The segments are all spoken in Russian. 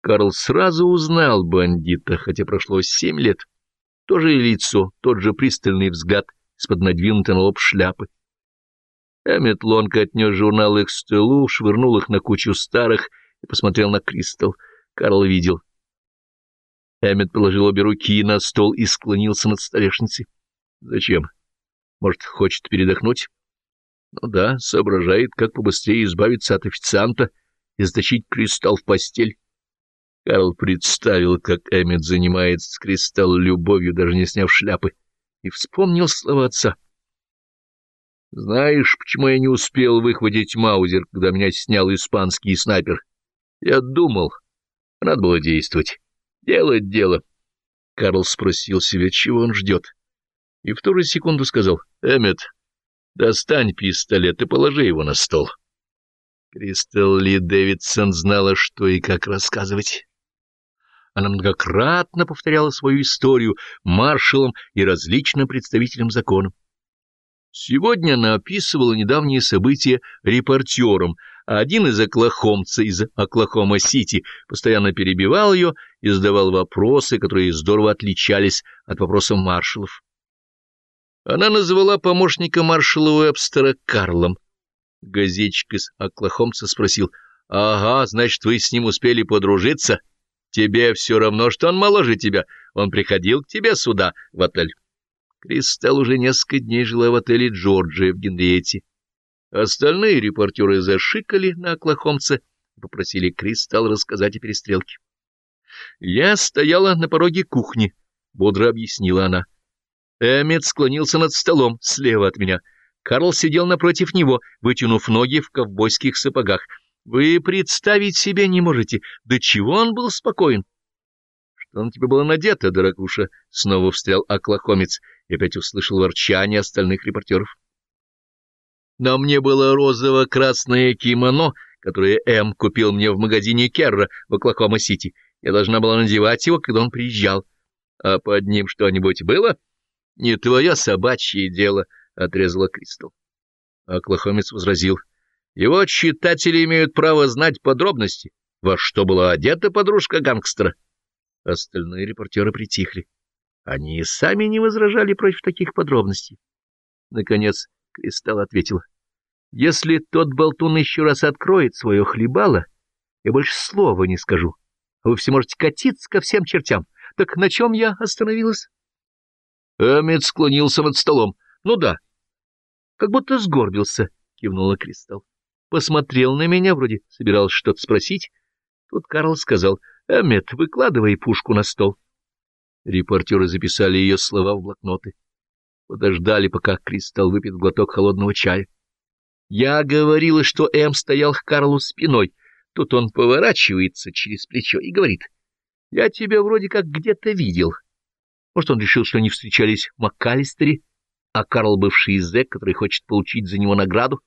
Карл сразу узнал бандита, хотя прошло семь лет. То же лицо, тот же пристальный взгляд из-под надвинутой на лоб шляпы. Эммет Лонг отнес журналы к столу, швырнул их на кучу старых и посмотрел на Кристал. Карл видел. Эммет положил обе руки на стол и склонился над столешницей. Зачем? Может, хочет передохнуть? Ну да, соображает, как побыстрее избавиться от официанта и заточить Кристалл в постель. Карл представил, как Эммет занимается с Кристалл любовью, даже не сняв шляпы, и вспомнил слова отца. «Знаешь, почему я не успел выхватить Маузер, когда меня снял испанский снайпер? Я думал, надо было действовать, делать дело». Карл спросил себя, чего он ждет, и в ту же секунду сказал, «Эммет, достань пистолет и положи его на стол». Кристал Ли Дэвидсон знала, что и как рассказывать. Она многократно повторяла свою историю маршалам и различным представителям закона. Сегодня она описывала недавние события репортерам, а один из оклахомца из Оклахома-Сити постоянно перебивал ее и задавал вопросы, которые здорово отличались от вопросов маршалов. Она назвала помощника маршала Уэбстера Карлом. Газетчик из Оклахомца спросил, «Ага, значит, вы с ним успели подружиться?» Тебе все равно, что он моложе тебя. Он приходил к тебе сюда, в отель. Кристалл уже несколько дней жила в отеле Джорджия в Генриете. Остальные репортеры зашикали на оклахомца и попросили Кристалл рассказать о перестрелке. «Я стояла на пороге кухни», — бодро объяснила она. Эммет склонился над столом слева от меня. Карл сидел напротив него, вытянув ноги в ковбойских сапогах. Вы представить себе не можете, до чего он был спокоен. Что на тебе было надето, дорогуша? Снова встрял оклахомец и опять услышал ворчание остальных репортеров. На мне было розово-красное кимоно, которое М купил мне в магазине Керра в Оклахома-Сити. Я должна была надевать его, когда он приезжал. А под ним что-нибудь было? Не твое собачье дело, — отрезала Кристал. Оклахомец возразил — его читатели имеют право знать подробности, во что была одета подружка гангстера. Остальные репортеры притихли. Они и сами не возражали против таких подробностей. Наконец Кристалл ответила. Если тот болтун еще раз откроет свое хлебало, я больше слова не скажу. Вы все можете катиться ко всем чертям. Так на чем я остановилась? Эммет склонился над столом. Ну да. Как будто сгорбился, кивнула Кристалл посмотрел на меня, вроде собирался что-то спросить. Тут Карл сказал, «Эммет, выкладывай пушку на стол». Репортеры записали ее слова в блокноты. Подождали, пока Кристалл выпьет глоток холодного чая. Я говорила, что Эм стоял к Карлу спиной. Тут он поворачивается через плечо и говорит, «Я тебя вроде как где-то видел». Может, он решил, что они встречались в МакКаллистере, а Карл — бывший зэк, который хочет получить за него награду.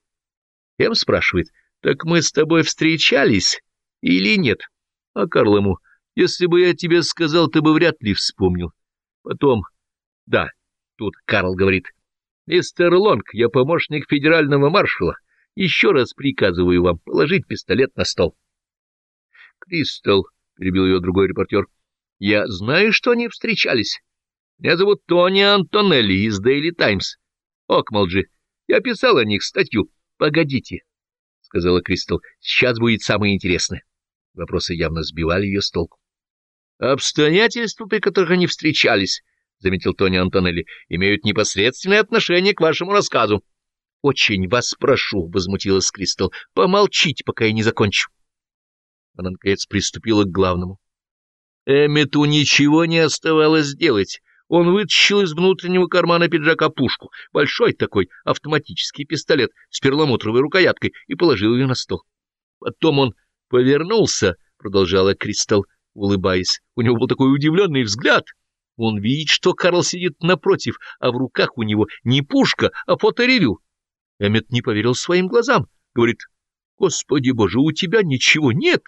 Эм спрашивает, так мы с тобой встречались или нет? А Карл ему, если бы я тебе сказал, ты бы вряд ли вспомнил. Потом, да, тут Карл говорит, мистер Лонг, я помощник федерального маршала. Еще раз приказываю вам положить пистолет на стол. Кристал, перебил ее другой репортер, я знаю, что они встречались. Меня зовут Тони Антонелли из Дейли Таймс. Окмалджи. Я писал о них статью. — Погодите, — сказала Кристал, — сейчас будет самое интересное. Вопросы явно сбивали ее с толку. — Обстоятельства, при которых они встречались, — заметил Тони Антонелли, — имеют непосредственное отношение к вашему рассказу. — Очень вас прошу, — возмутилась Кристал, — помолчите, пока я не закончу. Она, наконец, приступила к главному. Эммету ничего не оставалось делать. Он вытащил из внутреннего кармана пиджака пушку, большой такой автоматический пистолет с перламутровой рукояткой, и положил ее на стол. Потом он повернулся, — продолжала Кристал, улыбаясь. У него был такой удивленный взгляд. Он видит, что Карл сидит напротив, а в руках у него не пушка, а фоторевю. Эммет не поверил своим глазам. Говорит, — Господи боже, у тебя ничего нет.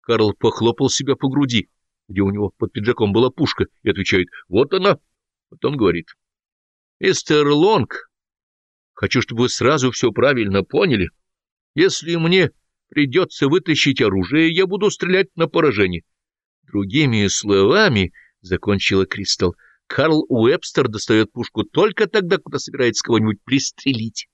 Карл похлопал себя по груди где у него под пиджаком была пушка, и отвечает «Вот она». Потом говорит «Мистер Лонг, хочу, чтобы вы сразу все правильно поняли. Если мне придется вытащить оружие, я буду стрелять на поражение. Другими словами, — закончила Кристал, — Карл Уэбстер достает пушку только тогда, когда собирается кого-нибудь пристрелить.